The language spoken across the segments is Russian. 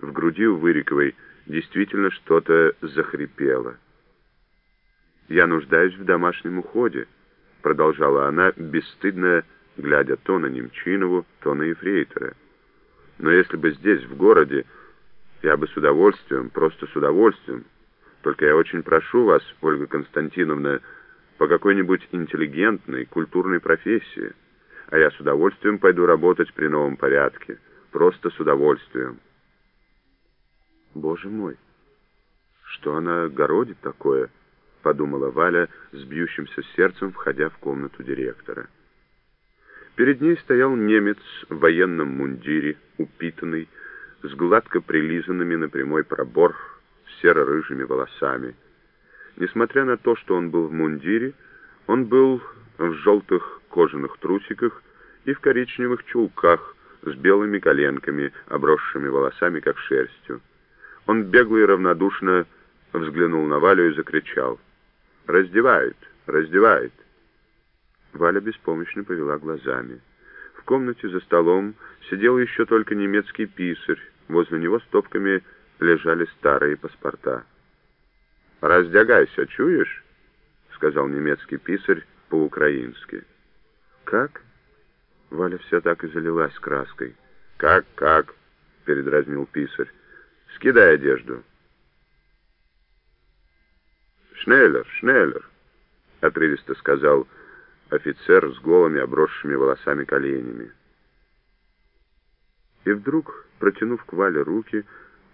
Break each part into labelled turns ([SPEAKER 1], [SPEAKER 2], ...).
[SPEAKER 1] В груди у Выриковой действительно что-то захрипело. «Я нуждаюсь в домашнем уходе», — продолжала она, бесстыдно глядя то на Немчинову, то на Ефрейтора. «Но если бы здесь, в городе, я бы с удовольствием, просто с удовольствием. Только я очень прошу вас, Ольга Константиновна, по какой-нибудь интеллигентной, культурной профессии, а я с удовольствием пойду работать при новом порядке, просто с удовольствием». «Боже мой, что она городит такое?» — подумала Валя с бьющимся сердцем, входя в комнату директора. Перед ней стоял немец в военном мундире, упитанный, с гладко прилизанными на прямой пробор серо-рыжими волосами. Несмотря на то, что он был в мундире, он был в желтых кожаных трусиках и в коричневых чулках с белыми коленками, обросшими волосами, как шерстью. Он бегло и равнодушно взглянул на Валю и закричал. «Раздевает! Раздевает!» Валя беспомощно повела глазами. В комнате за столом сидел еще только немецкий писарь. Возле него стопками лежали старые паспорта. «Раздягайся, чуешь?» — сказал немецкий писарь по-украински. «Как?» Валя вся так и залилась краской. «Как, как?» — передразнил писарь. «Скидай одежду». «Шнеллер, шнеллер!» — отрывисто сказал офицер с голыми обросшими волосами коленями. И вдруг, протянув к Вале руки,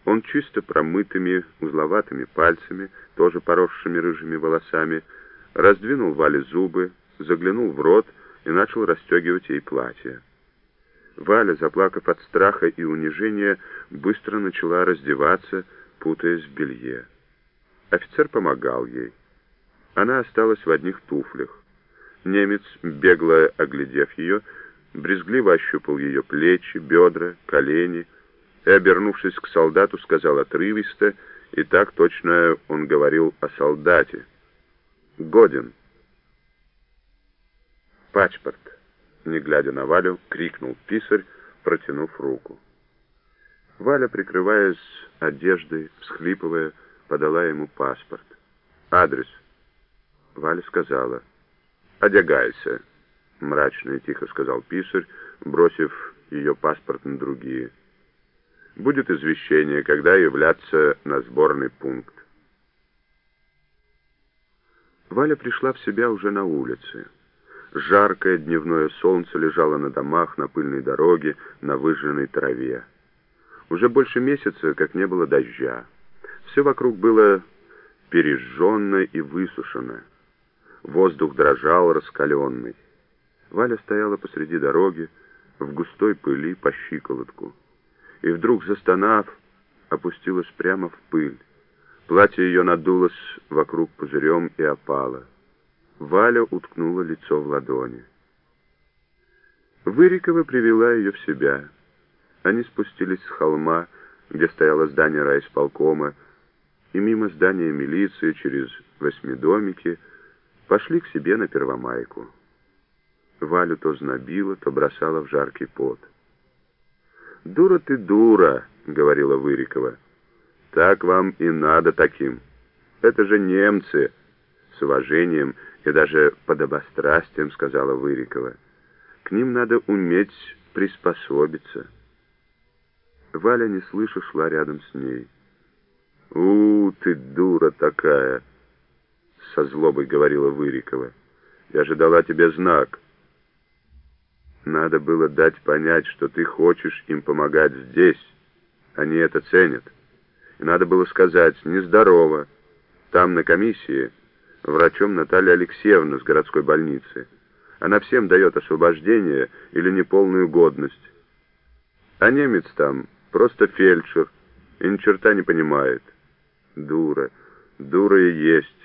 [SPEAKER 1] он чисто промытыми, узловатыми пальцами, тоже поросшими рыжими волосами, раздвинул Вале зубы, заглянул в рот и начал расстегивать ей платье. Валя, заплакав от страха и унижения, быстро начала раздеваться, путаясь в белье. Офицер помогал ей. Она осталась в одних туфлях. Немец, бегло оглядев ее, брезгливо ощупал ее плечи, бедра, колени и, обернувшись к солдату, сказал отрывисто, и так точно он говорил о солдате. «Годен». «Пачпорт», — не глядя на Валю, крикнул писарь, протянув руку. Валя, прикрываясь одеждой, всхлипывая, подала ему паспорт. «Адрес?» Валя сказала — «Одягайся», — мрачно и тихо сказал писарь, бросив ее паспорт на другие. «Будет извещение, когда являться на сборный пункт». Валя пришла в себя уже на улице. Жаркое дневное солнце лежало на домах, на пыльной дороге, на выжженной траве. Уже больше месяца, как не было дождя. Все вокруг было пережженно и высушено. Воздух дрожал раскаленный. Валя стояла посреди дороги, в густой пыли по щиколотку. И вдруг, застонав, опустилась прямо в пыль. Платье ее надулось вокруг пузырем и опало. Валя уткнула лицо в ладони. Вырикова привела ее в себя. Они спустились с холма, где стояло здание райисполкома, и мимо здания милиции через восьмидомики — пошли к себе на Первомайку. Валю то знобило, то бросала в жаркий пот. «Дура ты, дура!» — говорила Вырикова. «Так вам и надо таким. Это же немцы!» С уважением и даже подобострастием сказала Вырикова. «К ним надо уметь приспособиться». Валя, не слыша, шла рядом с ней. «У, ты дура такая!» со злобой говорила Вырикова. «Я же дала тебе знак». Надо было дать понять, что ты хочешь им помогать здесь. Они это ценят. И надо было сказать «нездорово». Там, на комиссии, врачом Наталья Алексеевна с городской больницы. Она всем дает освобождение или неполную годность. А немец там просто фельдшер и ни черта не понимает. Дура, дура и есть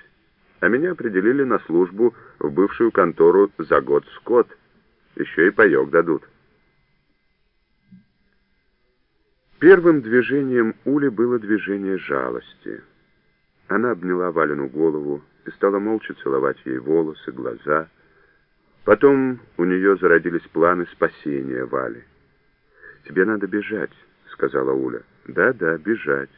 [SPEAKER 1] а меня определили на службу в бывшую контору за год скот. Еще и паек дадут. Первым движением Ули было движение жалости. Она обняла Валину голову и стала молча целовать ей волосы, глаза. Потом у нее зародились планы спасения Вали. «Тебе надо бежать», — сказала Уля. Да-да, бежать.